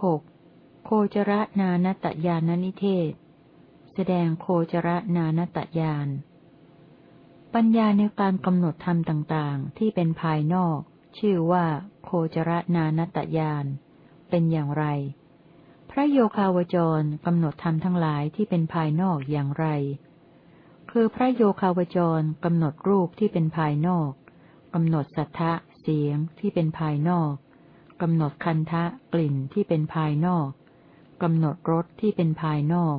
สิบหกโคจรนานตยานนิเทศ แสดงโคจรนานตยาน ปัญญาในการกำหนดธรรมต่างๆ ที่เป็นภายนอก ชื่อว่า โคจรนานตยาน เป็นอย่างไร พระโยคาวจรกำหนดธรรมทั้งหลายที่เป็นภายนอกอย่างไร คือพระโยคาวจรกำหนดรูปที่เป็นภายนอกกำหนดสัทธะเสียงที่เป็นภายนอก กำหนดคันทะกลิ่นที่เป็นภายนอกกำหนดรสที่เป็นภายนอก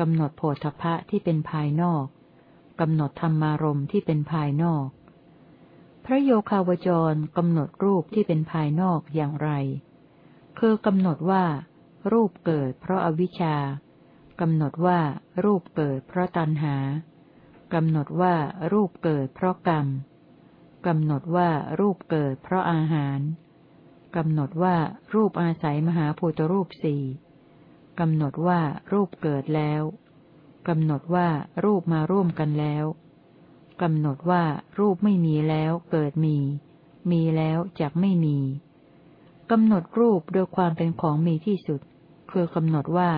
กำหนดโผฏฐะที่เป็นภายนอกกำหนดธรรมารมที่เป็นภายนอก พระโยคาวจรกำหนดรูปที่เป็นภายนอกอย่างไร คือกำหนดว่า รูปเกิดเพราะอวิชชากำหนดว่ารูปเกิดเพราะตัณหากำหนดว่ารูปเกิดเพราะกรรมกำหนดว่ารูปเกิดเพราะอาหาร กำหนดว่ารูปอาศัยมหาภูตรูปสี่กำหนดว่ารูปเกิดแล้ว กำหนดว่ารูปมาร่วมกันแล้วกำหนดว่ารูปไม่มีแล้วเกิดมี มีแล้วจากไม่มีกำหนดรูปโดยความเป็นของมีที่สุด คือกำหนดว่า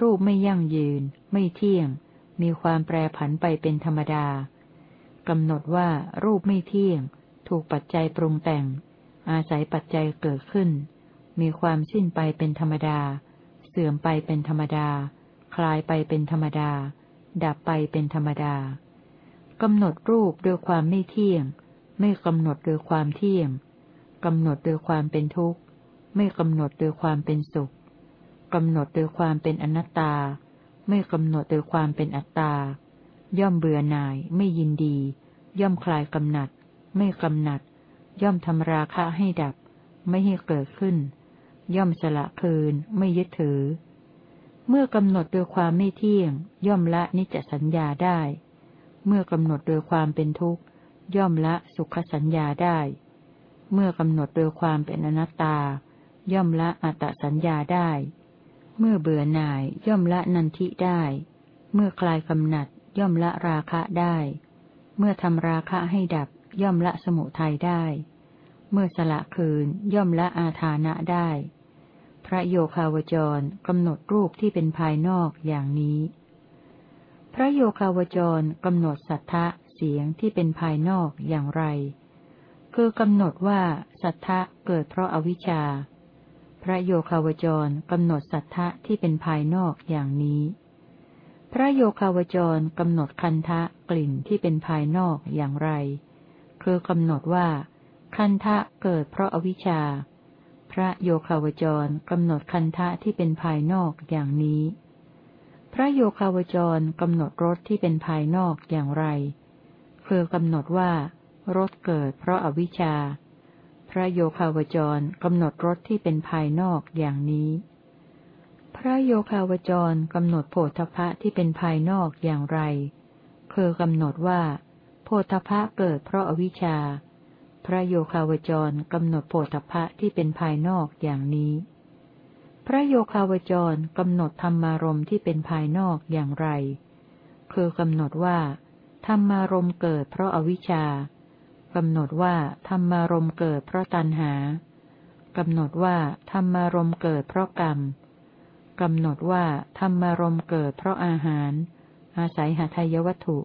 รูปไม่ยั่งยืน ไม่เที่ยง มีความแปรผันไปเป็นธรรมดากำหนดว่ารูปไม่เที่ยง ถูกปัจจัยปรุงแต่ง อาศัยปัจจัยเกิดขึ้น มีความสิ้นไปเป็นธรรมดา เสื่อมไปเป็นธรรมดา คลายไปเป็นธรรมดา ดับไปเป็นธรรมดากำหนดรูปโดยความไม่เที่ยง ไม่กำหนดโดยความเที่ยงกำหนดโดยความเป็นทุกข์ ไม่กำหนดโดยความเป็นสุขกำหนดโดยความเป็นอนัตตา ไม่กำหนดโดยความเป็นอัตตา ย่อมเบื่อหน่าย ไม่ยินดี ย่อมคลายกำหนัด ไม่กำหนัด ย่อมทำราคะให้ดับ ไม่ให้เกิดขึ้น ย่อมสละคืน ไม่ยึดถือ เมื่อกำหนดโดยความไม่เที่ยง ย่อมละนิจสัญญาได้ เมื่อกำหนดโดยความเป็นทุกข์ ย่อมละสุขสัญญาได้ เมื่อกำหนดโดยความเป็นอนัตตา ย่อมละอัตตสัญญาได้ เมื่อเบื่อหน่ายย่อมละนันทิได้ เมื่อคลายกำหนัดย่อมละราคะได้ เมื่อทำราคะให้ดับ ย่อมละสมุทัยได้ เมื่อสละคืนย่อมละอาทานะได้ พระโยคาวจรกำหนดรูปที่เป็นภายนอกอย่างนี้ พระโยคาวจรกำหนดสัทธะเสียงที่เป็นภายนอกอย่างไร คือกำหนดว่าสัทธะเกิดเพราะอาวิชชา พระโยคาวจรกำหนดสัทธะที่เป็นภายนอกอย่างนี้ พระโยคาวจรกำหนดคันทะกลิ่นที่เป็นภายนอกอย่างไร คือกำหนดว่า คันทะเกิดเพราะอวิชชา พระโยคาวจรกำหนดคันทะที่เป็นภายนอกอย่างนี้ พระโยคาวจรกำหนดรสที่เป็นภายนอกอย่างไร คือกำหนดว่ารสเกิดเพราะอวิชชา พระโยคาวจรกำหนดรสที่เป็นภายนอกอย่างนี้ พระโยคาวจรกำหนดโพธพะที่เป็นภายนอกอย่างไร คือกำหนดว่า โพธพะเกิดเพราะอวิชชา พระโยคาวจรกำหนดโพธพะที่เป็นภายนอกอย่างนี้ พระโยคาวจรกำหนดธรรมารมที่เป็นภายนอกอย่างไร คือกำหนดว่า ธรรมารมเกิดเพราะอวิชชากำหนดว่าธรรมารมเกิดเพราะตัณหากำหนดว่าธรรมารมเกิดเพราะกรรมกำหนดว่าธรรมารมเกิดเพราะอาหาร อาศัยหาทายวัตถุ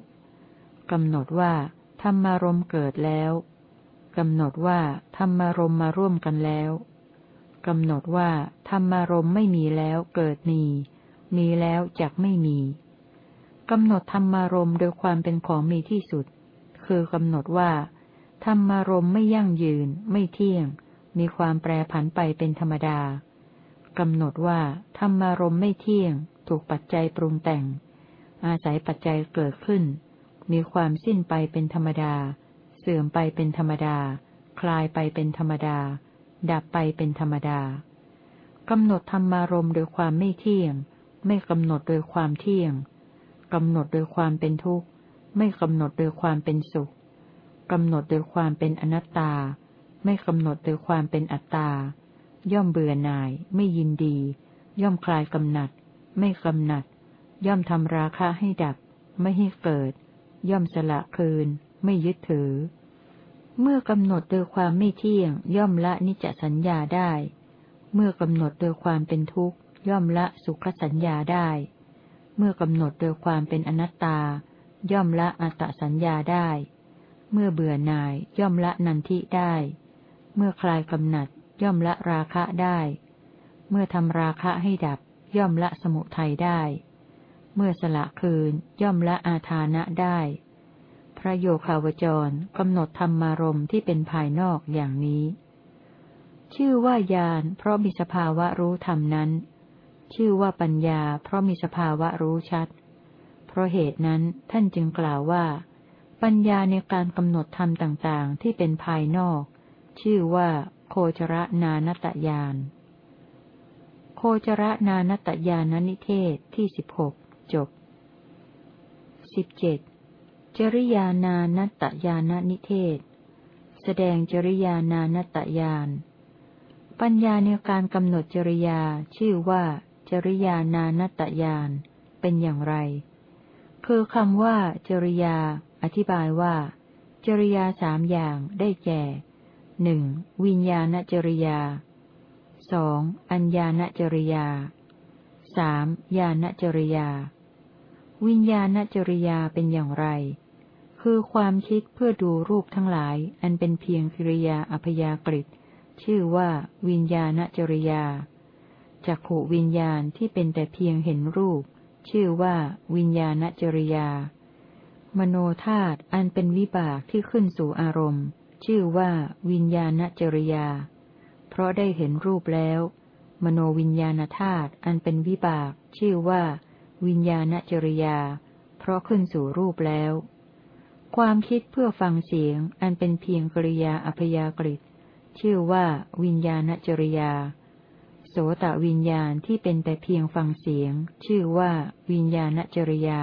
กำหนดว่าธรรมารมเกิดแล้วกำหนดว่าธรรมารมมาร่วมกันแล้วกำหนดว่าธรรมารมไม่มีแล้วเกิดมี มีแล้วจักไม่มีกำหนดธรรมารมโดยความเป็นของมีที่สุด คือกำหนดว่าธรรมารมไม่ยั่งยืน ไม่เที่ยง มีความแปรผันไปเป็นธรรมดากำหนดว่าธรรมารมไม่เที่ยง ถูกปัจจัยปรุงแต่ง อาศัยปัจจัยเกิดขึ้น มีความสิ้นไปเป็นธรรมดา เสื่อมไปเป็นธรรมดา คลายไปเป็นธรรมดา ดับไปเป็นธรรมดากำหนดธรรมารมโดยความไม่เที่ยง ไม่กำหนดโดยความเที่ยงกำหนดโดยความเป็นทุกข์ ไม่กำหนดโดยความเป็นสุขกำหนดโดยความเป็นอนัตตา ไม่กำหนดโดยความเป็นอัตตา ย่อมเบื่อหน่าย ไม่ยินดี ย่อมคลายกำหนัด ไม่กำหนัด ย่อมทำราคะให้ดับ ไม่ให้เกิด ย่อมสละคืน ไม่ยึดถือ เมื่อกำหนดโดยความไม่เที่ยง ย่อมละนิจสัญญาได้ เมื่อกำหนดโดยความเป็นทุกข์ ย่อมละสุขสัญญาได้ เมื่อกำหนดโดยความเป็นอนัตตา ย่อมละอัตตสัญญาได้ เมื่อเบื่อหน่ายย่อมละนันทิได้ เมื่อคลายกำหนัด ย่อมละราคะได้ เมื่อทำราคะให้ดับ ย่อมละสมุทัยได้ เมื่อสละคืนย่อมละอาทานะได้ พระโยคาวจรกำหนดธรรมารมที่เป็นภายนอกอย่างนี้ ชื่อว่าญาณเพราะมีสภาวะรู้ธรรมนั้น ชื่อว่าปัญญา เพราะมีสภาวะรู้ชัด เพราะเหตุนั้นท่านจึงกล่าวว่า ปัญญาในการกำหนดธรรมต่างๆ ที่เป็นภายนอก ชื่อว่าโคจรนานตยาน โคจรนานตยานนิเทศที่สิบหก จบสิบเจ็ดจริยานานตยานนิเทศ แสดงจริยานานตยาน ปัญญาในการกำหนดจริยาชื่อว่า จริยานานตยาน เป็นอย่างไร คือคำว่า จริยา อธิบายว่า จริยาสามอย่างได้แก่หนึ่งวิญญาณจริยาสองอัญญาณจริยาสามญาณจริยา วิญญาณจริยาเป็นอย่างไร คือความคิดเพื่อดูรูปทั้งหลาย อันเป็นเพียงกิริยาอัพยากฤิชื่อว่าวิญญาณจริยาจักขวิญญาณที่เป็นแต่เพียงเห็นรูป ชื่อว่าวิญญาณจริยา มโนธาตุอันเป็นวิบากที่ขึ้นสู่อารมณ์ ชื่อว่าวิญญาณจริยา เพราะได้เห็นรูปแล้ว มโนวิญญาณธาตุอันเป็นวิบาก ชื่อว่า วิญญาณจริยา เพราะขึ้นสู่รูปแล้ว ความคิดเพื่อฟังเสียงอันเป็นเพียงกริยาอัพยากฤิชื่อว่าวิญญาณจริยา โสตวิญญาณที่เป็นแต่เพียงฟังเสียง ชื่อว่าวิญญาณจริยา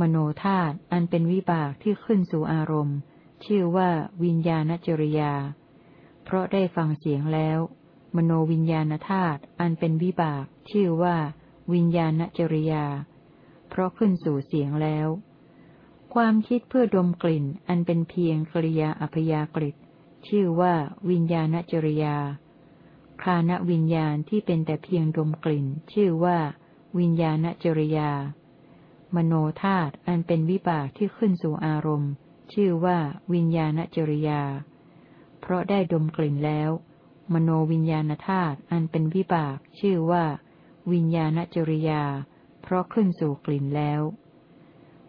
มโนธาตุอันเป็นวิบากที่ขึ้นสู่อารมณ์ ชื่อว่าวิญญาณจริยา เพราะได้ฟังเสียงแล้ว มโนวิญญาณธาตุอันเป็นวิบาก ชื่อว่า วิญญาณจริยา เพราะขึ้นสู่เสียงแล้ว ความคิดเพื่อดมกลิ่นอันเป็นเพียงกริยาอัพยากฤิชื่อว่าวิญญาณจริยา คานวิญญาณที่เป็นแต่เพียงดมกลิ่น ชื่อว่าวิญญาณจริยา มโนธาตุอันเป็นวิบากที่ขึ้นสู่อารมณ์ ชื่อว่าวิญญาณจริยา เพราะได้ดมกลิ่นแล้ว มโนวิญญาณธาตุอันเป็นวิบาก ชื่อว่า วิญญาณจริยา เพราะขึ้นสู่กลิ่นแล้ว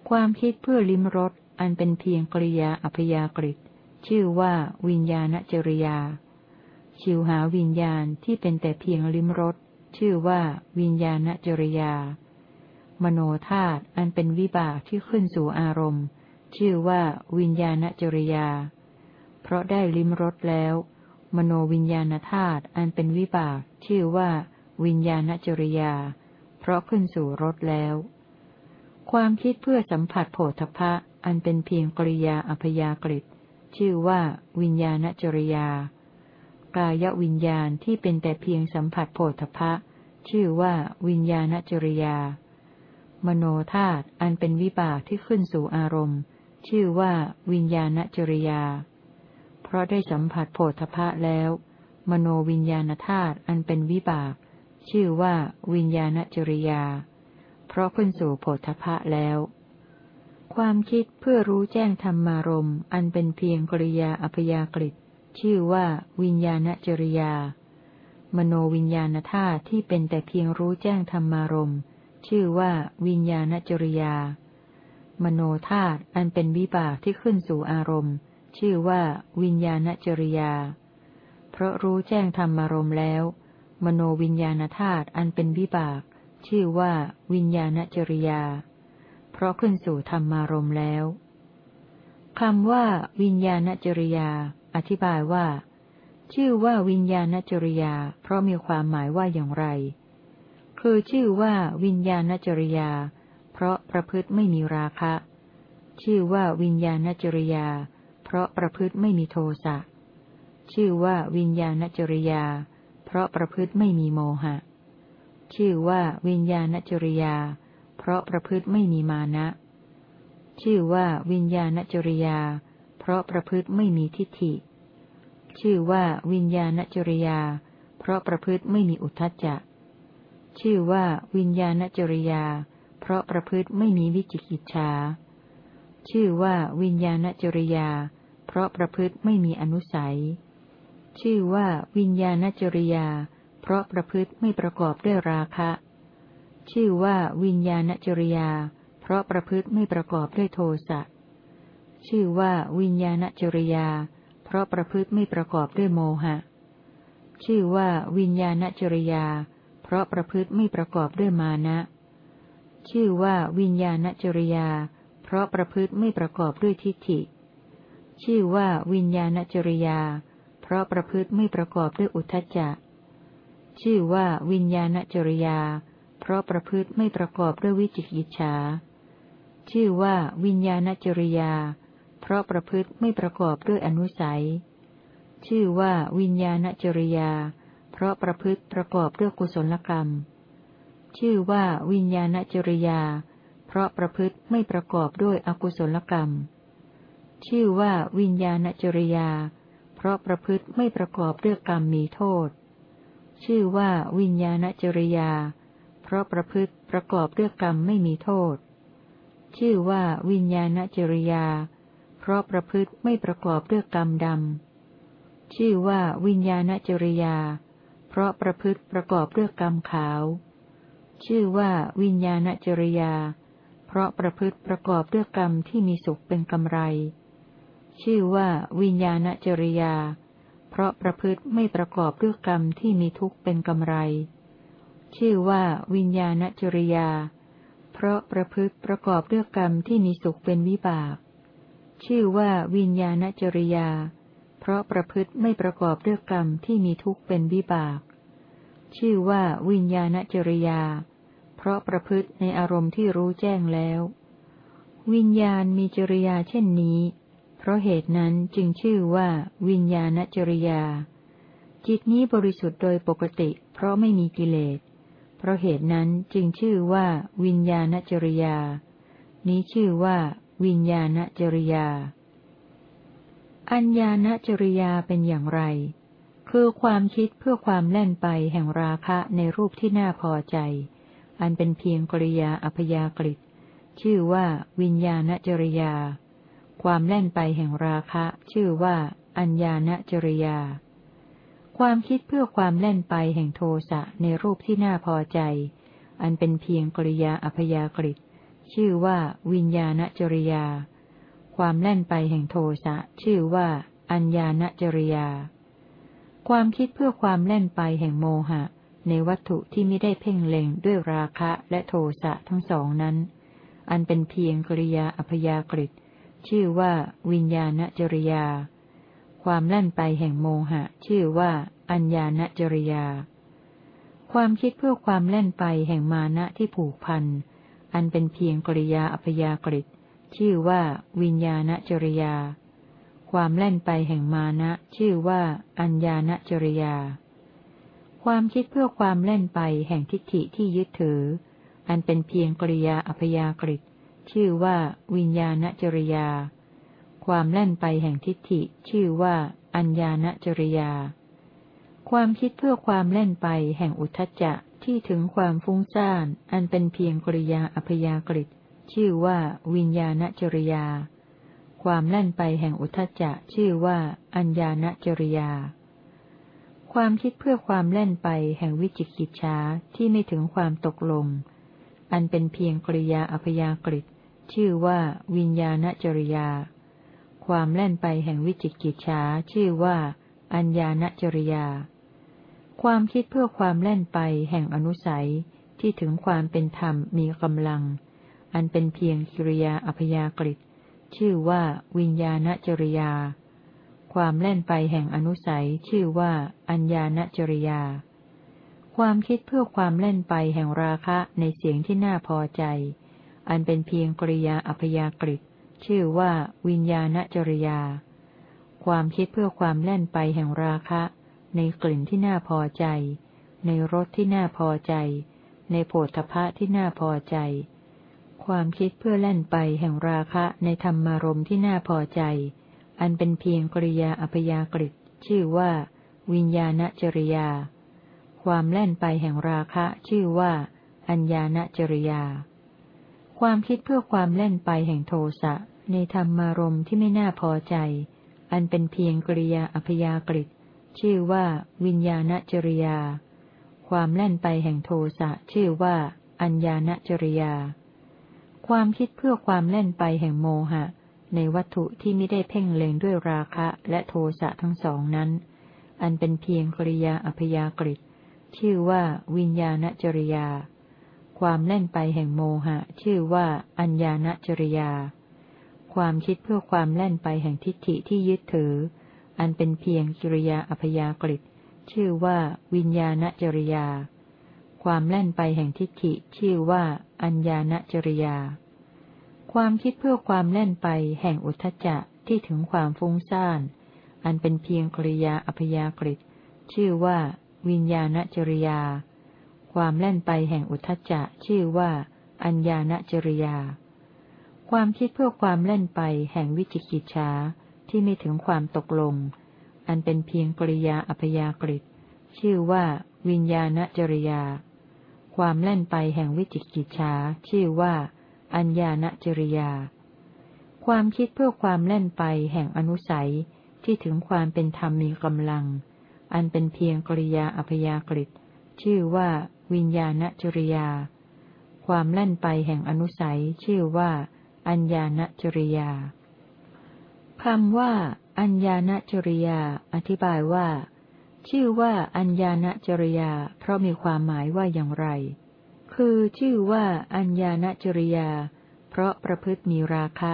ความคิดเพื่อลิ้มรสอันเป็นเพียงกริยาอัพยากฤิชื่อว่าวิญญาณจริยา ชิวหาวิญญาณที่เป็นแต่เพียงลิ้มรสชื่อว่าวิญญาณจริยา มโนธาตุอันเป็นวิบากที่ขึ้นสู่อารมณ์ ชื่อว่าวิญญาณจริยา เพราะได้ลิ้มรสแล้ว มโนวิญญาณธาตุอันเป็นวิบาก ชื่อว่า วิญญาณจริยา เพราะขึ้นสู่รสแล้ว ความคิดเพื่อสัมผัสโผฏฐะอันเป็นเพียงกริยาอัพยากฤิชื่อว่าวิญญาณจริยา กายวิญญาณที่เป็นแต่เพียงสัมผัสโผฏฐะชื่อว่าวิญญาณจริยา มโนธาตุอันเป็นวิบากที่ขึ้นสู่อารมณ์ ชื่อว่าวิญญาณจริยา เพราะได้สัมผัสโพธพะแล้ว มโนวิญญาณธาตุอันเป็นวิบาก ชื่อว่าวิญญาณจริยา เพราะขึ้นสู่โพธพะแล้ว ความคิดเพื่อรู้แจ้งธรรมารมอันเป็นเพียงกริยาอัพยากฤิชื่อว่าวิญญาณจริยา มโนวิญญาณธาตุที่เป็นแต่เพียงรู้แจ้งธรรมารมชื่อว่าวิญญาณจริยา มโนธาตุอันเป็นวิบากที่ขึ้นสู่อารมณ์ ชื่อว่าวิญญาณจริยา เพราะรู้แจ้งธรรมารมณ์แล้ว มโนวิญญาณธาตุอันเป็นวิบาก ชื่อว่า วิญญาณจริยา เพราะขึ้นสู่ธรรมารมแล้วคำว่า วิญญาณจริยา อธิบายว่า ชื่อว่าวิญญาณจริยา เพราะมีความหมายว่าอย่างไร คือชื่อว่า วิญญาณจริยา เพราะประพฤติไม่มีราคะ ชื่อว่าวิญญาณจริยา เพราะประพฤติไม่มีโทสะชื่อว่าวิญญาณจริยาเพราะประพฤติไม่มีโมหะ ชื่อว่าวิญญาณจริยา เพราะประพฤติไม่มีมานะ ชื่อว่าวิญญาณจริยา เพราะประพฤติไม่มีทิฏฐิ ชื่อว่าวิญญาณจริยา เพราะประพฤติไม่มีอุทธัจจะ ชื่อว่าวิญญาณจริยา เพราะประพฤติไม่มีวิจิกิจฉา ชื่อว่าวิญญาณจริยา เพราะประพฤติไม่มีอนุสัย ชื่อว่าวิญญาณจริยา เพราะประพฤติไม่ประกอบด้วยราคะ ชื่อว่าวิญญาณจริยา เพราะประพฤติไม่ประกอบด้วยโทสะ ชื่อว่าวิญญาณจริยา เพราะประพฤติไม่ประกอบด้วยโมหะ ชื่อว่าวิญญาณจริยา เพราะประพฤติไม่ประกอบด้วยมานะ ชื่อว่าวิญญาณจริยา เพราะประพฤติไม่ประกอบด้วยทิฏฐิ ชื่อว่าวิญญาณจริยา เพราะประพฤติไม่ประกอบด้วยอุทจจะ ชื่อว่าวิญญาณจริยา เพราะประพฤติไม่ประกอบด้วยวิจิกิจฉา ชื่อว่าวิญญาณจริยา เพราะประพฤติไม่ประกอบด้วยอนุสัย ชื่อว่าวิญญาณจริยา เพราะประพฤติประกอบด้วยกุศลกรรม ชื่อว่าวิญญาณจริยา เพราะประพฤติไม่ประกอบด้วยอกุศลกรรม ชื่อว่าวิญญาณจริยา เพราะประพฤติไม่ประกอบด้วยกรรมมีโทษ ชื่อว่าวิญญาณจริยา เพราะประพฤติประกอบด้วยกรรมไม่มีโทษ ชื่อว่าวิญญาณจริยา เพราะประพฤติไม่ประกอบด้วยกรรมดำ ชื่อว่าวิญญาณจริยา เพราะประพฤติประกอบด้วยกรรมขาว ชื่อว่าวิญญาณจริยา เพราะประพฤติประกอบด้วยกรรมที่มีสุขเป็นกำไร ชื่อว่าวิญญาณจริยา เพราะประพฤติไม่ประกอบด้วยกรรมที่มีทุกข์เป็นกำไร ชื่อว่าวิญญาณจริยา เพราะประพฤติประกอบด้วยกรรมที่มีสุขเป็นวิบาก ชื่อว่าวิญญาณจริยา เพราะประพฤติไม่ประกอบด้วยกรรมที่มีทุกข์เป็นวิบาก ชื่อว่าวิญญาณจริยา เพราะประพฤติในอารมณ์ที่รู้แจ้งแล้ว วิญญาณมีจริยาเช่นนี้ เพราะเหตุนั้นจึงชื่อว่าวิญญาณจริยา จิตนี้บริสุทธิ์โดยปกติ เพราะไม่มีกิเลส เพราะเหตุนั้นจึงชื่อว่าวิญญาณจริยา นี้ชื่อว่า วิญญาณจริยา อัญญาณจริยาเป็นอย่างไร คือความคิดเพื่อความแล่นไปแห่งราคะในรูปที่น่าพอใจ อันเป็นเพียงกริยาอัพยากฤิชื่อว่า วิญญาณจริยา ความแล่นไปแห่งราคะ ชื่อว่า อัญญาณจริยา ความคิดเพื่อความแล่นไปแห่งโทสะในรูปที่น่าพอใจ อันเป็นเพียงกริยาอพยากฤิชื่อว่า วิญญาณจริยา ความแล่นไปแห่งโทสะชื่อว่า อัญญาณจริยา ความคิดเพื่อความแล่นไปแห่งโมหะ ในวัตถุที่ไม่ได้เพ่งเล็งด้วยราคะและโทสะทั้งสองนั้น อันเป็นเพียงกริยาอพยากฤิ ชื่อว่า วิญญาณจริยา ความแล่นไปแห่งโมหะ ชื่อว่า อัญญาณจริยา ความคิดเพื่อความแล่นไปแห่งมานะที่ผูกพัน อันเป็นเพียงกริยาอัพยากฤิชื่อว่า วิญญาณจริยา ความแล่นไปแห่งมานะ ชื่อว่า อัญญาณจริยา ความคิดเพื่อความเล่นไปแห่งทิฏฐิที่ยึดถือ อันเป็นเพียงกริยาอัพยากฤิ ชื่อว่า วิญญาณจริยา ความเล่นไปแห่งทิฏฐิ ชื่อว่า อัญญาณจริยา ความคิดเพื่อความเล่นไปแห่งอุทจจะที่ถึงความฟุ้งซ่าน อันเป็นเพียงกริยาอัพยากฤิชื่อว่า วิญญาณจริยา ความเล่นไปแห่งอุทจจะชื่อว่า อัญญาณจริยา ความคิดเพื่อความแล่นไปแห่งวิจิกิจฉาที่ไม่ถึงความตกลง อันเป็นเพียงกริยาอัพยากฤิ ชื่อว่าวิญญาณจริยา ความแล่นไปแห่งวิจิกิจฉาชื่อว่า อัญญาณจริยา ความคิดเพื่อความแล่นไปแห่งอนุสัยที่ถึงความเป็นธรรมมีกำลัง อันเป็นเพียงกิริยาอัพยากฤิชื่อว่าวิญญาณจริยา ความเล่นไปแห่งอนุสัยชื่อว่า อัญญาณจริยา ความคิดเพื่อความเล่นไปแห่งราคะในเสียงที่น่าพอใจ อันเป็นเพียงกริยาอัพยากฤิชื่อว่าวิญญาณจริยา ความคิดเพื่อความเล่นไปแห่งราคะ ในกลิ่นที่น่าพอใจ ในรสที่น่าพอใจ ในโผฏฐะที่น่าพอใจ ความคิดเพื่อเล่นไปแห่งราคะในธรรมารมที่น่าพอใจ อันเป็นเพียงกริยาอัพยากฤิชื่อว่า วิญญาณจริยา ความแล่นไปแห่งราคะชื่อว่า อัญญาณจริยา ความคิดเพื่อความแล่นไปแห่งโทสะในธรรมารมณ์ที่ไม่น่าพอใจ อันเป็นเพียงกริยาอัพยากฤิชื่อว่า วิญญาณจริยา ความแล่นไปแห่งโทสะชื่อว่า อัญญาณจริยา ความคิดเพื่อความแล่นไปแห่งโมหะ ในวัตถุที่ไม่ได้เพ่งเล็งด้วยราคะและโทสะทั้งสองนั้น อันเป็นเพียงกริยาอัพยากฤิชื่อว่า วิญญาณจริยา ความแล่นไปแห่งโมหะ ชื่อว่า อัญญาณจริยา ความคิดเพื่อความแล่นไปแห่งทิฏฐิที่ยึดถือ อันเป็นเพียงกิริยาอัพยากฤิชื่อว่า วิญญาณจริยา ความแล่นไปแห่งทิฏฐิ ชื่อว่า อัญญาณจริยา ความคิดเพื่อความแล่นไปแห่งอุทจจะที่ถึงความฟุ้งซ่าน อันเป็นเพียงกริยาอัพยากฤิชื่อว่า วิญญาณจริยา ความแล่นไปแห่งอุทจจะชื่อว่า อัญญาณจริยา ความคิดเพื่อความแล่นไปแห่งวิจิกิจฉาที่ไม่ถึงความตกลง อันเป็นเพียงกริยาอัพยากฤิชื่อว่า วิญญาณจริยา ความแล่นไปแห่งวิจิกิจฉาชื่อว่า อัญญาณจริยา ความคิดเพื่อความแล่นไปแห่งอนุสัยที่ถึงความเป็นธรรมมีกำลัง อันเป็นเพียงกริยาอัพยากฤิชื่อว่า วิญญาณจริยา ความแล่นไปแห่งอนุสัยชื่อว่า อัญญาณจริยาคำว่า อัญญาณจริยา อธิบายว่า ชื่อว่า อัญญาณจริยา เพราะมีความหมายว่าอย่างไร คือชื่อว่า อัญญาณจริยา เพราะประพฤติมีราคะ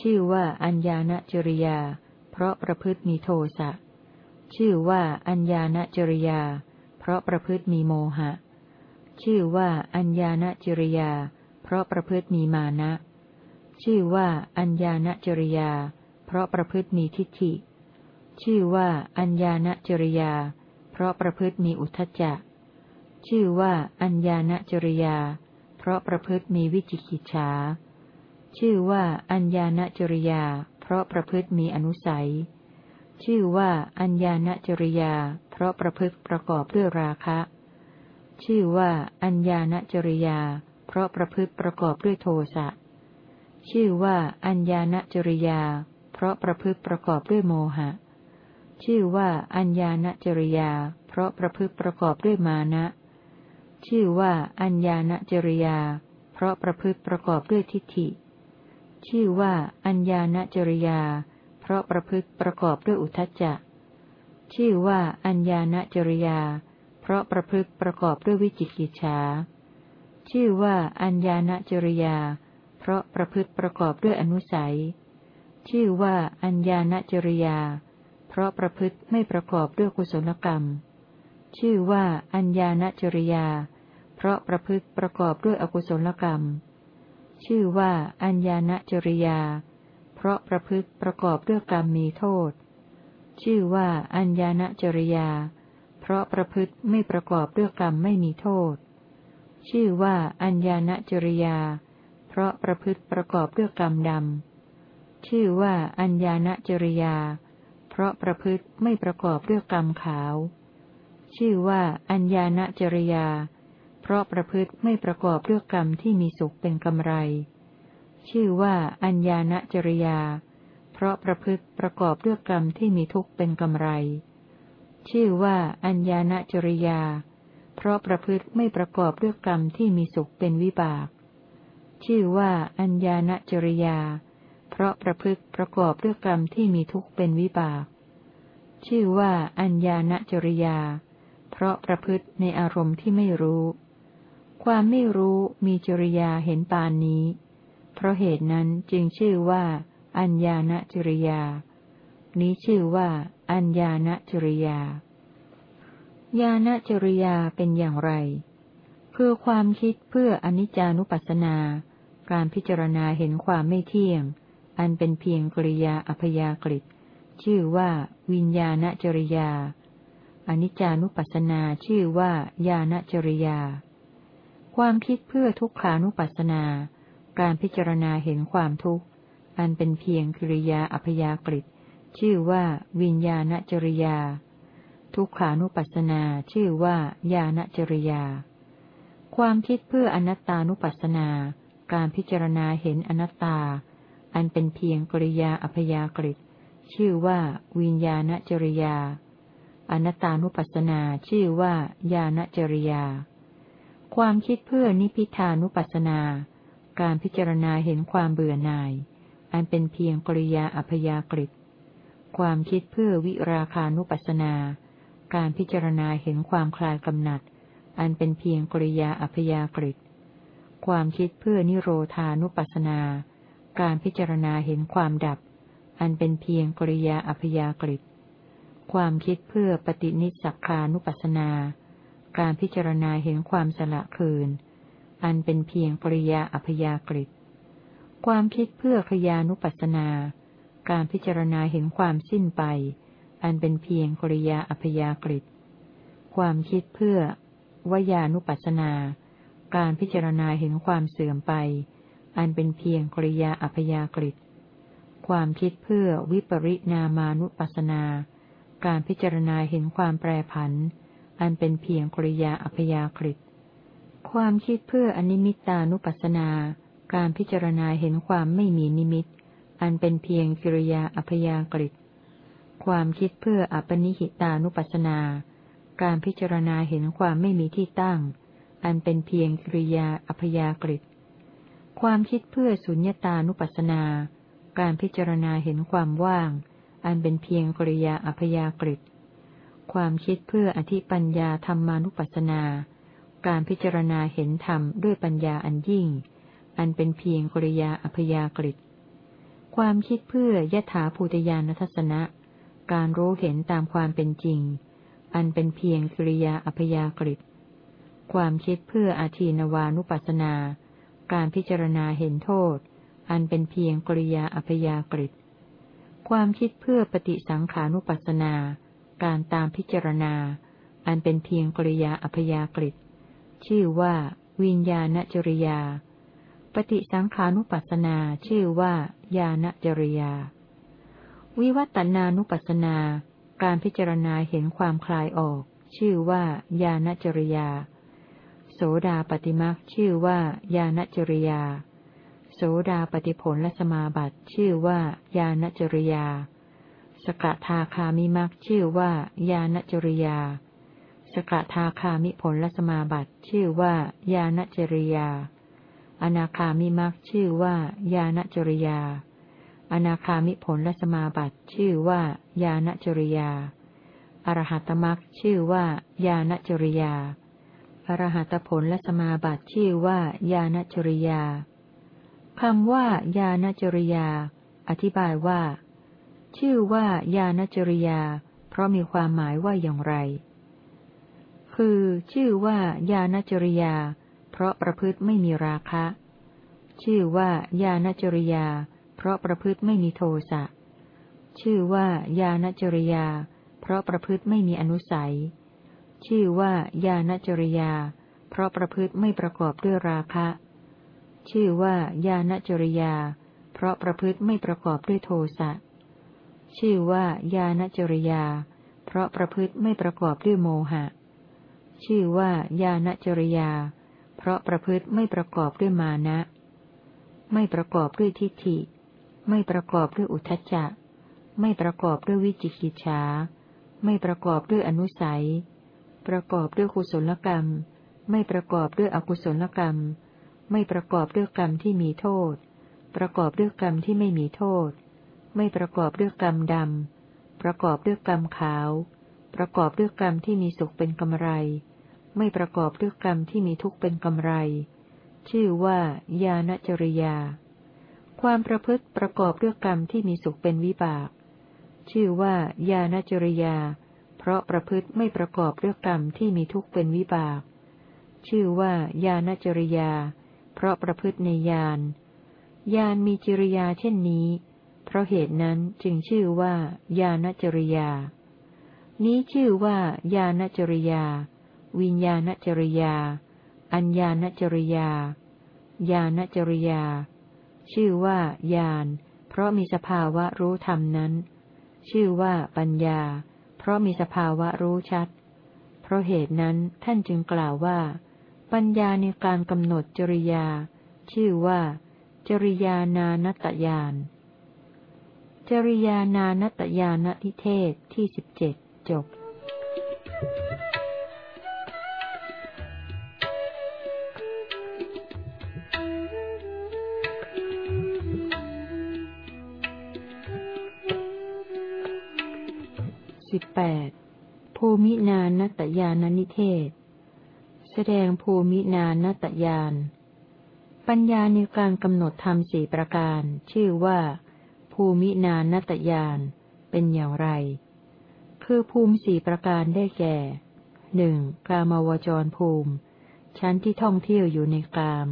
ชื่อว่า อัญญาณจริยา เพราะประพฤติมีโทสะชื่อว่า อัญญาณจริยาเพราะประพฤติมีโมหะ ชื่อว่าอัญญาณจริยา เพราะประพฤติมีมานะ ชื่อว่าอัญญาณจริยา เพราะประพฤติมีทิฏฐิ ชื่อว่าอัญญาณจริยา เพราะประพฤติมีอุทจจะ ชื่อว่าอัญญาณจริยา เพราะประพฤติมีวิจิกิจฉา ชื่อว่าอัญญาณจริยา เพราะประพฤติมีอนุสัย ชื่อว่าอัญญาณจริยา เพราะประพฤติประกอบด้วยราคะ ชื่อว่าอัญญาณจริยา เพราะประพฤติประกอบด้วยโทสะ ชื่อว่าอัญญาณจริยา เพราะประพฤติประกอบด้วยโมหะ ชื่อว่าอัญญาณจริยา เพราะประพฤติประกอบด้วยมานะ ชื่อว่าอัญญาณจริยา เพราะประพฤติประกอบด้วยทิฏฐิ ชื่อว่าอัญญาณจริยา ราะประพฤติประกอบด้วยอุทจจะ ชื่อว่าอัญญาณจริยา เพราะประพฤติประกอบด้วยวิจิกิจฉา ชื่อว่าอัญญาณจริยา เพราะประพฤติประกอบด้วยอนุสัย ชื่อว่าอัญญาณจริยา เพราะประพฤติไม่ประกอบด้วยกุศลกรรม ชื่อว่าอัญญาณจริยา เพราะประพฤติประกอบด้วยอกุศลกรรม ชื่อว่าอัญญาณจริยา เพราะประพฤติประกอบด้วยกรรมมีโทษ ชื่อว่าอัญญาณจริยา เพราะประพฤติไม่ประกอบด้วยกรรมไม่มีโทษ ชื่อว่าอัญญาณจริยา เพราะประพฤติประกอบด้วยกรรมดำ ชื่อว่าอัญญาณจริยา เพราะประพฤติไม่ประกอบด้วยกรรมขาว ชื่อว่าอัญญาณจริยา เพราะประพฤติไม่ประกอบด้วยกรรมที่มีสุขเป็นกำไร ชื่อว่าอัญญาณจริยา เพราะประพฤติประกอบด้วยกรรมที่มีทุกข์เป็นกำไร ชื่อว่าอัญญาณจริยา เพราะประพฤติไม่ประกอบด้วยกรรมที่มีสุขเป็นวิบาก ชื่อว่าอัญญาณจริยา เพราะประพฤติประกอบด้วยกรรมที่มีทุกข์เป็นวิบาก ชื่อว่าอัญญาณจริยา เพราะประพฤติในอารมณ์ที่ไม่รู้ ความไม่รู้มีจริยาเห็นปานนี้ เพราะเหตุนั้นจึงชื่อว่า อัญญาณจริยา นี้ชื่อว่า อัญญาณจริยา ญาณจริยาเป็นอย่างไร คือความคิดเพื่ออนิจจานุปัสสนา การพิจารณาเห็นความไม่เที่ยง อันเป็นเพียงกริยาอัพยากฤิชื่อว่า วิญญาณจริยาอนิจจานุปัสสนาชื่อว่า ญาณจริยา ความคิดเพื่อทุกขานุปัสสนา การพิจารณาเห็นความทุกข์ อันเป็นเพียงกิริยาอัพยากฤิชื่อว่าวิญญาณจริยา ทุกขานุปัสสนาชื่อว่าญาณจริยา ความคิดเพื่ออนัตตานุปัสสนา การพิจารณาเห็นอนัตตา อันเป็นเพียงกริยาอัพยากฤิชื่อว่าวิญญาณจริยา อนัตตานุปัสสนาชื่อว่าญาณจริยา ความคิดเพื่อนิพิทานุปัสสนา การพิจารณาเห็นความเบื่อหน่าย อันเป็นเพียงกริยาอัพยากฤิความคิดเพื่อวิราคานุปัสนา การพิจารณาเห็นความคลายกำหนัด อันเป็นเพียงกริยาอัพยากฤิความคิดเพื่อนิโรธานุปัสนา การพิจารณาเห็นความดับ อันเป็นเพียงกริยาอัพยากฤิความคิดเพื่อปฏินิสักานุปัสนา การพิจารณาเห็นความสละคืน อันเป็นเพียงกริยาอัพยากฤิความคิดเพื่อขยานุปัสนา การพิจารณาเห็นความสิ้นไป อันเป็นเพียงกริยาอัพยากฤิความคิดเพื่อวยานุปัสนา การพิจารณาเห็นความเสื่อมไป อันเป็นเพียงกริยาอัพยากฤิความคิดเพื่อวิปริณามานุปัสนา การพิจารณาเห็นความแปรผัน อันเป็นเพียงกริยาอัพยากฤิ ความคิดเพื่ออนิมิตานุปัสนา การพิจารณาเห็นความไม่มีนิมิต อันเป็นเพียงกิริยาอัพยากฤิความคิดเพื่ออปนิหิตานุปัสนา การพิจารณาเห็นความไม่มีที่ตั้ง อันเป็นเพียงกิริยาอัพยากฤิความคิดเพื่อสุญญตานุปัสนา การพิจารณาเห็นความว่าง อันเป็นเพียงกริยาอัพยากฤิความคิดเพื่ออธิปัญญาธรรมานุปัสสนา การพิจารณาเห็นธรรมด้วยปัญญาอันยิ่ง อันเป็นเพียงกริยาอัพยากฤิความคิดเพื่อยถาภูตยานทัศนะ การรู้เห็นตามความเป็นจริง อันเป็นเพียงกริยาอัพยากฤิความคิดเพื่ออาทีนวานุปัสนา การพิจารณาเห็นโทษ อันเป็นเพียงกริยาอัพยากฤิความคิดเพื่อปฏิสังขานุปัสสนา การตามพิจารณา อันเป็นเพียงกริยาอัพยากฤิ ชื่อว่า วิญญาณจริยา ปฏิสังขานุปัสสนา ชื่อว่า ญาณจริยา วิวัตนานุปัสสนา การพิจารณาเห็นความคลายออก ชื่อว่าญาณจริยา โสดาปฏิมักชื่อว่า ญาณจริยา โสดาปฏิผลและสมาบัติ ชื่อว่า ญาณจริยา สกทาคามิมักชื่อว่า ญาณจริยา สกทาคามิผลและสมาบัติชื่อว่า ญาณจริยา อนาคามิมักชื่อว่า ญาณจริยา อนาคามิผลและสมาบัติชื่อว่า ญาณจริยา อรหัตมักชื่อว่า ญาณจริยา อรหัตผลและสมาบัติชื่อว่า ญาณจริยาคำว่า ญาณจริยา อธิบายว่า ชื่อว่า ญาณจริยา เพราะมีความหมายว่าอย่างไร คือชื่อว่าญาณจริยา เพราะประพฤติไม่มีราคะ ชื่อว่าญาณจริยา เพราะประพฤติไม่มีโทสะ ชื่อว่าญาณจริยา เพราะประพฤติไม่มีอนุสัย ชื่อว่าญาณจริยา เพราะประพฤติไม่ประกอบด้วยราคะ ชื่อว่าญาณจริยา เพราะประพฤติไม่ประกอบด้วยโทสะ ชื่อว่าญาณจริยา เพราะประพฤติไม่ประกอบด้วยโมหะ ชื่อว่าญาณจริยา เพราะประพฤติไม่ประกอบด้วยมานะ ไม่ประกอบด้วยทิฏฐิ ไม่ประกอบด้วยอุทจจะ ไม่ประกอบด้วยวิจิกิจฉา ไม่ประกอบด้วยอนุสัย ประกอบด้วยกุศลกรรม ไม่ประกอบด้วยอกุศลกรรม ไม่ประกอบด้วยกรรมที่มีโทษ ประกอบด้วยกรรมที่ไม่มีโทษ ไม่ประกอบด้วยกรรมดำประกอบด้วยกรรมขาว ประกอบด้วยกรรมที่มีสุขเป็นกำไร ไม่ประกอบด้วยกรรมที่มีทุกข์เป็นกำไร ชื่อว่า ญาณจริยา ความประพฤติประกอบด้วยกรรมที่มีสุขเป็นวิบาก ชื่อว่า ญาณจริยา เพราะประพฤติไม่ประกอบด้วยกรรมที่มีทุกข์เป็นวิบาก ชื่อว่าญาณจริยา เพราะประพฤติในญาณญาณมีจริยาเช่นนี้ เพราะเหตุนั้นจึงชื่อว่า ญาณจริยา นี้ชื่อว่า ญาณจริยา วิญญาณจริยา อัญญาณจริยา ญาณจริยา ชื่อว่าญาณ เพราะมีสภาวะรู้ธรรมนั้น ชื่อว่าปัญญา เพราะมีสภาวะรู้ชัด เพราะเหตุนั้นท่านจึงกล่าวว่า ปัญญาในการกำหนดจริยา ชื่อว่า จริยานานตยานจริยานานตยานทิเทศที่สิบเจ็ดจบ บแปดภูมินานตยานนิเทศ แสดงภูมินานตยาน ปัญญาในการกำหนดธรรมสี่ประการ ชื่อว่า ภูมินานตยาน เป็นอย่างไร คือภูมิสี่ประการได้แก่หนึ่งกามาวจรภูมิ ชั้นที่ท่องเที่ยวอยู่ในกาม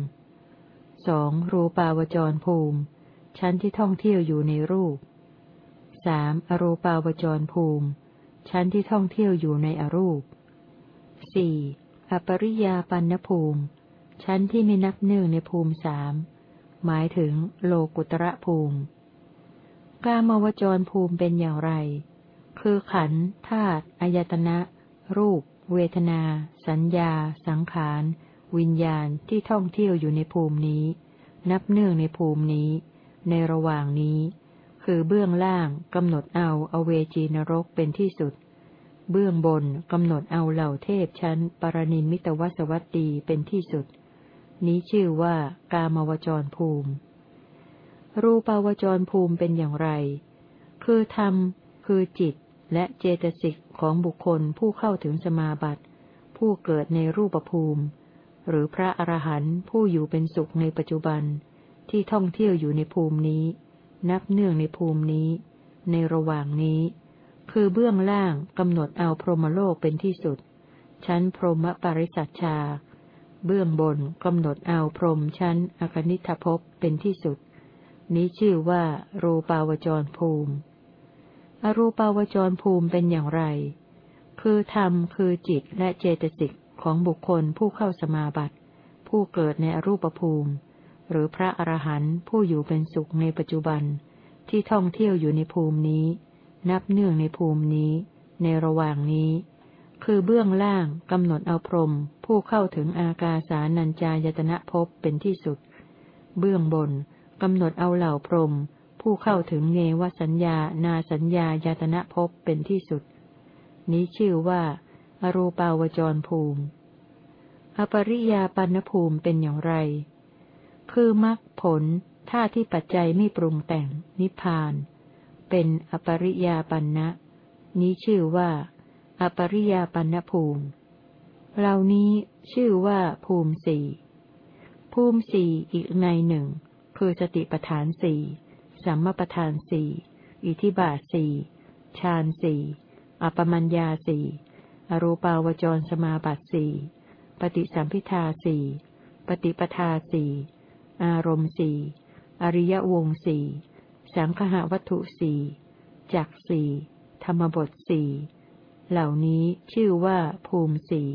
สองรูปาวจรภูมิ ชั้นที่ท่องเที่ยวอยู่ในรูปสามอรูปาวจรภูมิ ชั้นที่ท่องเที่ยวอยู่ในอรูปสี่อปริยาปันภูมิ ชั้นที่ไม่นับเนื่องในภูมิสามหมายถึงโลกุตระภูมิ กามวจรภูมิเป็นอย่างไร คือขันธาตุอายตนะ รูป เวทนา สัญญา สังขาร วิญญาณที่ท่องเที่ยวอยู่ในภูมินี้ นับเนื่องในภูมินี้ ในระหว่างนี้ คือเบื้องล่างกำหนดเอาอเวจีนรกเป็นที่สุด เบื้องบนกำหนดเอาเหล่าเทพชั้น ปรนิมิตวสวัตตีเป็นที่สุด นี้ชื่อว่ากามวจรภูมิ รูปาวจรภูมิเป็นอย่างไร คือธรรม คือจิต และเจตสิกของบุคคลผู้เข้าถึงสมาบัติ ผู้เกิดในรูปภูมิ หรือพระอรหันต์ผู้อยู่เป็นสุขในปัจจุบันที่ท่องเที่ยวอยู่ในภูมินี้ นับเนื่องในภูมินี้ ในระหว่างนี้ คือเบื้องล่างกำหนดเอาพรหมโลกเป็นที่สุด ชั้นพรหมปริสัชชา เบื้องบนกำหนดเอาพรหมชั้นอคนิทภพเป็นที่สุด นี้ชื่อว่า รูปาวจรภูมิ อรูปาวจรภูมิเป็นอย่างไร คือธรรมคือจิตและเจตสิกของบุคคลผู้เข้าสมาบัติ ผู้เกิดในอรูปภูมิ หรือพระอรหันต์ผู้อยู่เป็นสุขในปัจจุบัน ที่ท่องเที่ยวอยู่ในภูมินี้ นับเนื่องในภูมินี้ ในระหว่างนี้ คือเบื้องล่างกำหนดเอาพรม ผู้เข้าถึงอากาสานัญจายตนะภพเป็นที่สุด เบื้องบนกำหนดเอาเหล่าพรม ผู้เข้าถึงเงวสัญญา นาสัญญายตนะภพเป็นที่สุด นี้ชื่อว่า อรูปาวจรภูมิ อปริยาปันภูมิเป็นอย่างไร คือมรรคผลท่าที่ปัจจัยไม่ปรุงแต่ง นิพพาน เป็นอปริยาปันนะนี้ชื่อว่า อปริยาปันภูมิ เหล่านี้ชื่อว่าภูมิสี่ภูมิสี่อีกในหนึ่ง คือสติปทานสี่สัมมาปทานสี่อิทิบาทสี่ฌานสี่อปมัญญาสี่อรูปาวจรสมาบัติสี่ปฏิสัมพิทาสี่ปฏิปทาสี่ อารมณ์สี่อริยวงสี่สังคหวัตถุสี่จักสี่ธรรมบทสี่เหล่านี้ชื่อว่าภูมิสี่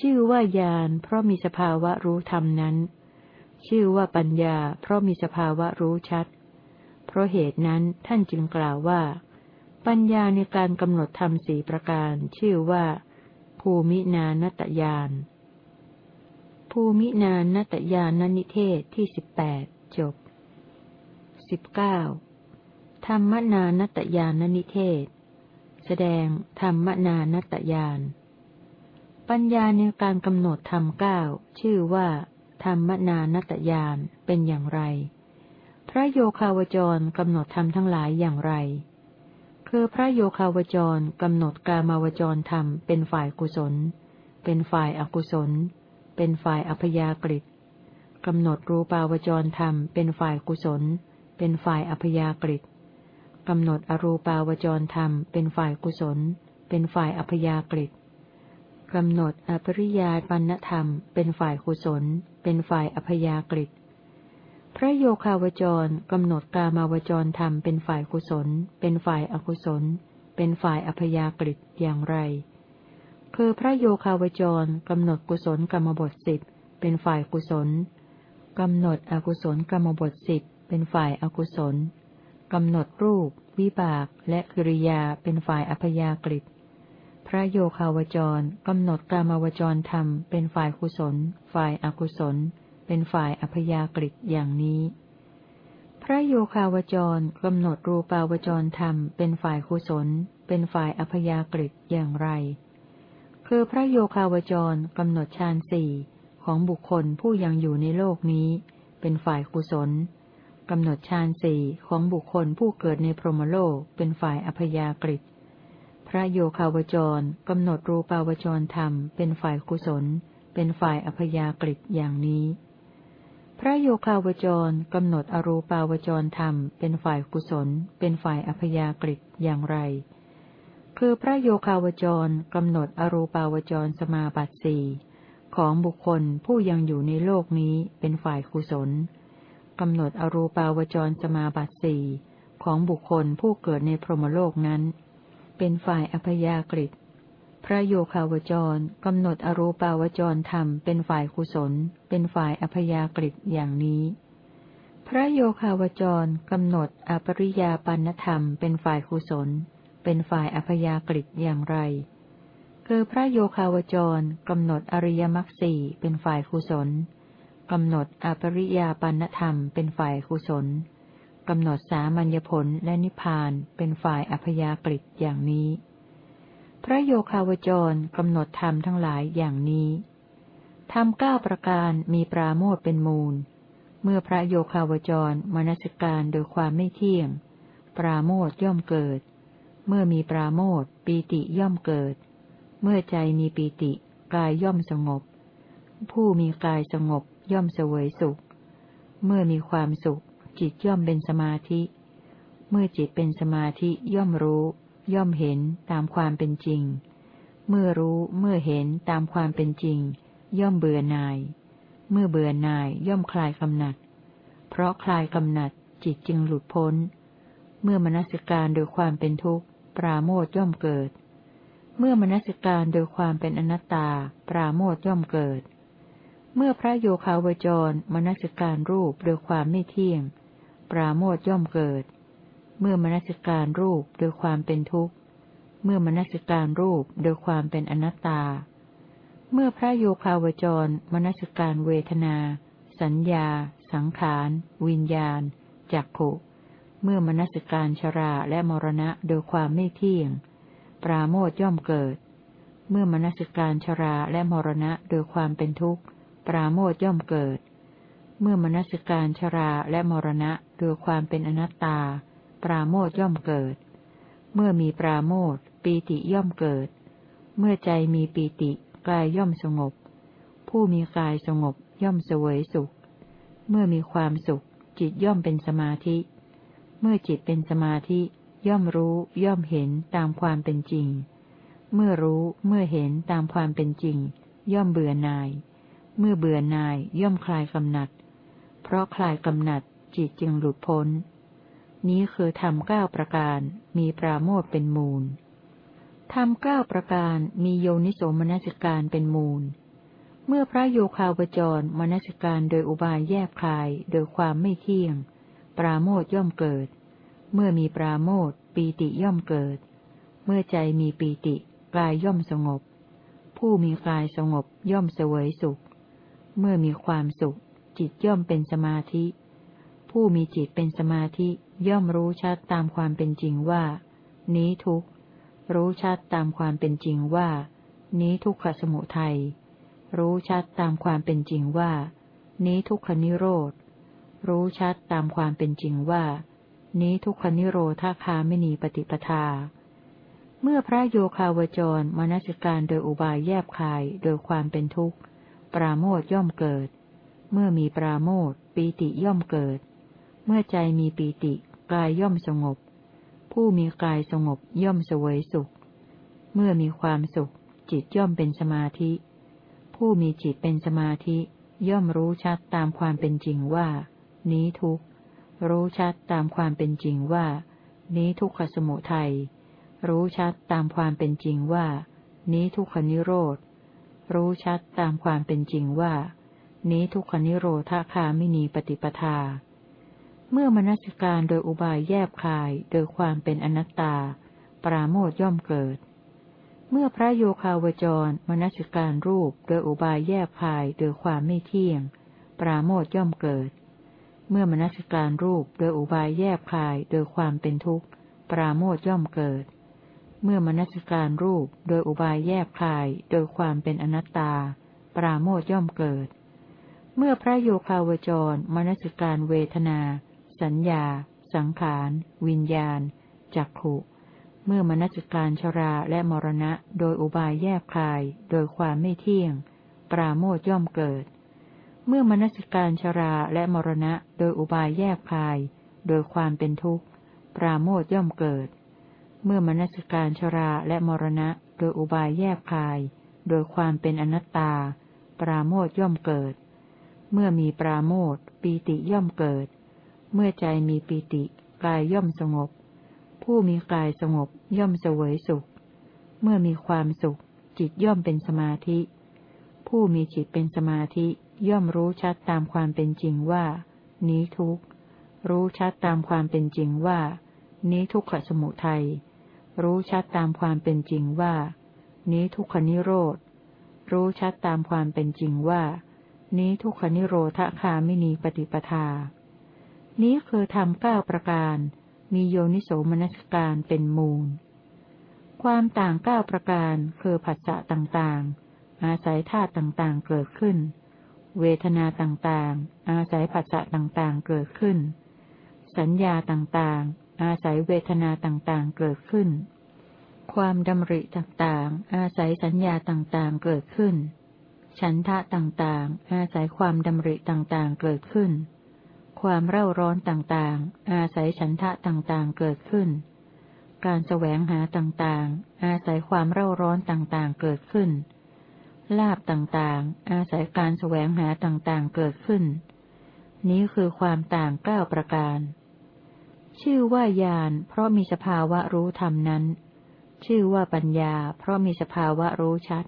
ชื่อว่าญาณเพราะมีสภาวะรู้ธรรมนั้น ชื่อว่าปัญญา เพราะมีสภาวะรู้ชัด เพราะเหตุนั้นท่านจึงกล่าวว่า ปัญญาในการกำหนดธรรมสี่ประการ ชื่อว่า ภูมินานตยาน ภูมินานนตยานนิเทศที่สิบแปดจบสิบเก้าธรรมนานตยานนิเทศ แสดงธรรมนานตยาน ปัญญาในการกำหนดธรรมเก้าชื่อว่า ธรรมนานตยานเป็นอย่างไร พระโยคาวจรกำหนดธรรมทั้งหลายอย่างไร คือพระโยคาวจรกำหนดกามาวจรธรรมเป็นฝ่ายกุศล เป็นฝ่ายอกุศล เป็นฝ่ายอัพยากฤิกำหนดรูปาวจรธรรมเป็นฝ่ายกุศล เป็นฝ่ายอัพยากฤิกำหนดอรูปาวจรธรรมเป็นฝ่ายกุศล เป็นฝ่ายอัพยากฤิกำหนดอภริยาปัณธรรม เป็นฝ่ายกุศล เป็นฝ่ายอัพยากฤิพระโยคาวจรกำหนดกามาวจรธรรมเป็นฝ่ายกุศล เป็นฝ่ายอกุศล เป็นฝ่ายอัพยากฤิอย่างไร คือพระโยคาวจรกำหนดกุศลกรรมบทสิบเป็นฝ่ายกุศลกำหนดอกุศลกรรมบทสิบเป็นฝ่ายอกุศลกำหนดรูป วิบาก และกิริยาเป็นฝ่ายอัพยากฤิพระโยคาวจรกำหนดกามาวจรธรรมเป็นฝ่ายกุศล ฝ่ายอกุศล เป็นฝ่ายอัพยากฤิอย่างนี้ พระโยคาวจรกำหนดรูปาวจรธรรมเป็นฝ่ายกุศล เป็นฝ่ายอัพยากฤิอย่างไร คือพระโยคาวจรกำหนดฌานสี่ของบุคคลผู้ยังอยู่ในโลกนี้ เป็นฝ่ายกุศลกำหนดฌานสี่ของบุคคลผู้เกิดในพรหมโลกเป็นฝ่ายอัพยากฤิพระโยคาวจรกำหนดรูปาวจรธรรมเป็นฝ่ายกุศล เป็นฝ่ายอัพยากฤิอย่างนี้ พระโยคาวจรกำหนดอรูปาวจรธรรมเป็นฝ่ายกุศล เป็นฝ่ายอัพยากฤิอย่างไร คือพระโยคาวจรกำหนดอรูปาวจรสมาบัติสี่ของบุคคลผู้ยังอยู่ในโลกนี้เป็นฝ่ายกุศลกำหนดอรูปาวจรสมาบัติสี่ของบุคคลผู้เกิดในพรหมโลกนั้น เป็นฝ่ายอภยากฤิพระโยคาวจรกำหนดอรูปาวจรธรรมเป็นฝ่ายกุศล เป็นฝ่ายอภยากฤิอย่างนี้ พระโยคาวจรกำหนดอปริยาปันธรรมเป็นฝ่ายกุศล เป็นฝ่ายอภยากฤิอย่างไร คือพระโยคาวจรกำหนดอริยมรรคสี่เป็นฝ่ายกุศลกำหนดอปริยาปันธรรมเป็นฝ่ายกุศลกำหนดสามัญญผลและนิพพานเป็นฝ่ายอพยากฤิอย่างนี้ พระโยคาวจรกำหนดธรรมทั้งหลายอย่างนี้ธรรมเก้าประการมีปราโมทเป็นมูล เมื่อพระโยคาวจรมนสิการโดยความไม่เที่ยง ปราโมทย่อมเกิด เมื่อมีปราโมทปีติย่อมเกิด เมื่อใจมีปีติ กายย่อมสงบ ผู้มีกายสงบย่อมเสวยสุข เมื่อมีความสุข จิตย่อมเป็นสมาธิ เมื่อจิตเป็นสมาธิย่อมรู้ ย่อมเห็นตามความเป็นจริง เมื่อรู้เมื่อเห็นตามความเป็นจริง ย่อมเบื่อหน่าย เมื่อเบื่อหน่ายย่อมคลายกำหนัด เพราะคลายกำหนัดจิตจึงหลุดพ้น เมื่อมนสิการโดยความเป็นทุกข์ ปราโมทย่อมเกิด เมื่อมนสิการโดยความเป็นอนัตตา ปราโมทย่อมเกิด เมื่อพระโยคาวจรมนสิการรูปโดยความไม่เที่ยง ปราโมทย่อมเกิด เมื่อมนสิการรูปโดยความเป็นทุกข์ เมื่อมนสิการรูปโดยความเป็นอนัตตา เมื่อพระโยคาวจรมนสิการเวทนา สัญญา สังขาร วิญญาณจักขุ เมื่อมนสิการชราและมรณะโดยความไม่เที่ยง ปราโมทย่อมเกิด เมื่อมนสิการชราและมรณะโดยความเป็นทุกข์ ปราโมทย่อมเกิด เมื่อมนสิการชราและมรณะโดยความเป็นอนัตตา ปราโมทย่อมเกิด เมื่อมีปราโมทปีติย่อมเกิด เมื่อใจมีปีติกายย่อมสงบ ผู้มีกายสงบย่อมเสวยสุข เมื่อมีความสุขจิตย่อมเป็นสมาธิ มื่อจิตเป็นสมาธิ ย่อมรู้ ย่อมเห็นตามความเป็นจริง เมื่อรู้เมื่อเห็นตามความเป็นจริง ย่อมเบื่อหน่าย เมื่อเบื่อหน่ายย่อมคลายกำหนัด เพราะคลายกำหนัดจิตจึงหลุดพ้น นี้คือทำเก้าประการมีปราโมทเป็นมูลทำเก้าประการมีโยนิโสมนสิการเป็นมูล เมื่อพระโยคาวจรมนสิการโดยอุบายแยบคลายโดยความไม่เที่ยง ปราโมทย่อมเกิด เมื่อมีปราโมทปีติย่อมเกิด เมื่อใจมีปีติ กายย่อมสงบ ผู้มีกายสงบย่อมเสวยสุข เมื่อมีความสุข จิตย่อมเป็นสมาธิ ผู้มีจิตเป็นสมาธิย่อมรู้ชัดตามความเป็นจริงว่า นี้ทุกรู้ชัดตามความเป็นจริงว่า นี้ทุกขสมุทัยรู้ชัดตามความเป็นจริงว่า นี้ทุกขนิโรธ รู้ชัดตามความเป็นจริงว่า นี้ทุกขนิโรธาคาไม่มีปฏิปทา เมื่อพระโยคาวจรมนสิการโดยอุบายแยบคายโดยความเป็นทุกข์ ปราโมทย่อมเกิด เมื่อมีปราโมทปีติย่อมเกิด เมื่อใจมีปีติกายย่อมสงบ ผู้มีกายสงบย่อมเสวยสุข เมื่อมีความสุข จิตย่อมเป็นสมาธิ ผู้มีจิตเป็นสมาธิย่อมรู้ชัดตามความเป็นจริงว่า นี้ทุก รู้ชัดตามความเป็นจริงว่า นี้ทุกขสมุทัย รู้ชัดตามความเป็นจริงว่า นี้ทุกขนิโรธ รู้ชัดตามความเป็นจริงว่า นี้ทุกขนิโรธาคาไม่มีปฏิปทา เมื่อมนสิการโดยอุบายแยบคายโดยความเป็นอนัตตา ปราโมทย่อมเกิด เมื่อพระโยคาวจรมนสิการรูปโดยอุบายแยบคายโดยความไม่เที่ยง ปราโมทย่อมเกิด เมื่อมนัสการรูปโดยอุบายแยบคายโดยความเป็นทุกข์ ปราโมทย่อมเกิด เมื่อมนัสการรูปโดยอุบายแยบคายโดยความเป็นอนัตตา ปราโมทย่อมเกิด เมื่อพระโยคาวจรมนัสการเวทนา สัญญา สังขาร วิญญาณ จักขุเมื่อมนัสการชราและมรณะ โดยอุบายแยบคาย โดยความไม่เที่ยง ปราโมทย่อมเกิด เมื่อมนัสการชราและมรณะโดยอุบายแยบคาย โดยความเป็นทุกข์ ปราโมทย่อมเกิด เมื่อมนัสการชราและมรณะโดยอุบายแยบคาย โดยความเป็นอนัตตา ปราโมทย่อมเกิด เมื่อมีปราโมทปีติย่อมเกิด เมื่อใจมีปิติ กายย่อมสงบ ผู้มีกายสงบย่อมเสวยสุข เมื่อมีความสุข จิตย่อมเป็นสมาธิ ผู้มีจิตเป็นสมาธิ ย่อมรู้ชัดตามความเป็นจริงว่า นี้ทุกรู้ชัดตามความเป็นจริงว่า นี้ทุกขสมุทัย รู้ชัดตามความเป็นจริงว่า นี้ทุกขนิโรธ รู้ชัดตามความเป็นจริงว่า นี้ทุกขนิโรธคาไม่มีปฏิปทา นี้คือทำเก้าประการ มีโยนิโสมนัสการเป็นมูล ความต่างเก้าประการคือผัสสะต่างๆ อาศัยธาตุต่างๆเกิดขึ้น เวทนาต่างๆ อาศัยผัสสะต่างๆ เกิดขึ้น สัญญาต่างๆ อาศัยเวทนาต่างๆ เกิดขึ้น ความดำริต่างๆ อาศัยสัญญาต่างๆ เกิดขึ้น ฉันทะต่างๆ อาศัยความดำริต่างๆ เกิดขึ้น ความเร่าร้อนต่างๆ อาศัยฉันทะต่างๆ เกิดขึ้น การแสวงหาต่างๆ อาศัยความเร่าร้อนต่างๆ เกิดขึ้น ลาบต่างๆ อาศัยการแสวงหาต่างๆ เกิดขึ้น นี้คือความต่างเก้าประการ ชื่อว่าญาณเพราะมีสภาวะรู้ธรรมนั้น ชื่อว่าปัญญา เพราะมีสภาวะรู้ชัด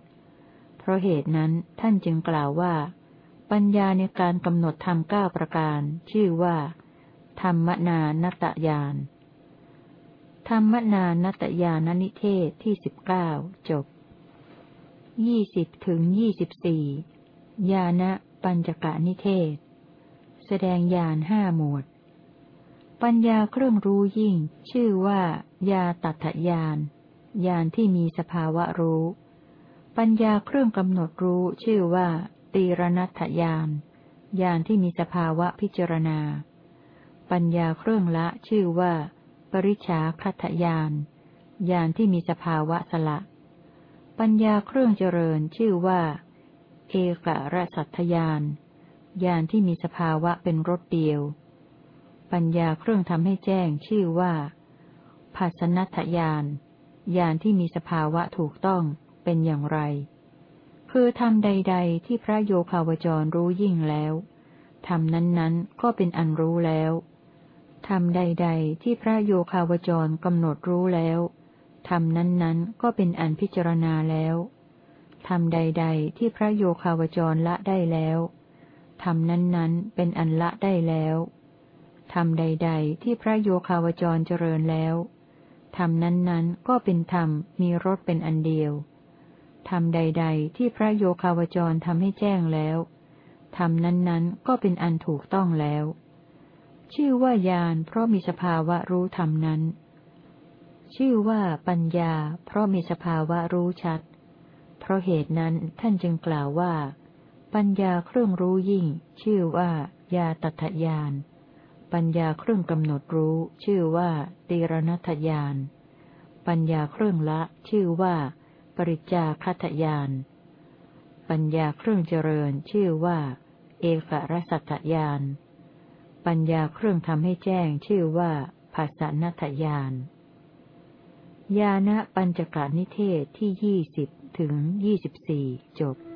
เพราะเหตุนั้นท่านจึงกล่าวว่า ปัญญาในการกำหนดธรรมเก้าประการ ชื่อว่า ธรรมนานตยานธรรมนานตยานนิเทศที่สิบเก้าจบ ยี่สิบถึงยี่สิบสี่ญาณปัญจกะนิเทศ แสดงญาณห้าหมวด ปัญญาเครื่องรู้ยิ่ง ชื่อว่า ยาตัทยานญาณที่มีสภาวะรู้ ปัญญาเครื่องกำหนดรู้ ชื่อว่า ตีรณัตยานญาณที่มีสภาวะพิจารณา ปัญญาเครื่องละชื่อว่า ปริชาคัตยานญาณที่มีสภาวะสละ ปัญญาเครื่องเจริญชื่อว่า เอกระสัตยานญาณที่มีสภาวะเป็นรถเดียว ปัญญาเครื่องทำให้แจ้งชื่อว่าภาสนัตยานญาณที่มีสภาวะถูกต้องเป็นอย่างไร คือทำใด ๆ ที่พระโยคาวจรรู้ยิ่งแล้วทำนั้นๆ ก็เป็นอันรู้แล้วทำใด ๆ ที่พระโยคาวจรกำหนดรู้แล้ว ทำนั้นๆ ก็เป็นอันพิจารณาแล้วทำใด ๆ ที่พระโยคาวจรละได้แล้วทำนั้นๆ เป็นอันละได้แล้วทำใด ๆ ที่พระโยคาวจรเจริญแล้วทำนั้นๆ ก็เป็นธรรมมีรสเป็นอันเดียวธรรมใด ๆ ที่พระโยคาวจรทำให้แจ้งแล้วธรรมนั้นๆ ก็เป็นอันถูกต้องแล้ว ชื่อว่าญาณเพราะมีสภาวะรู้ธรรมนั้น ชื่อว่าปัญญา เพราะมีสภาวะรู้ชัด เพราะเหตุนั้นท่านจึงกล่าวว่า ปัญญาเครื่องรู้ยิ่ง ชื่อว่า ยาตัทยาน ปัญญาเครื่องกำหนดรู้ ชื่อว่าตีรณัตยาน ปัญญาเครื่องละ ชื่อว่า ปริจจาคัตยาน ปัญญาเครื่องเจริญ ชื่อว่า เอกรสัตยาน ปัญญาเครื่องทำให้แจ้ง ชื่อว่าภาษณัตยาน ญาณปัญจกานิเทศที่ยี่สิบถึงยี่สิบสี่จบ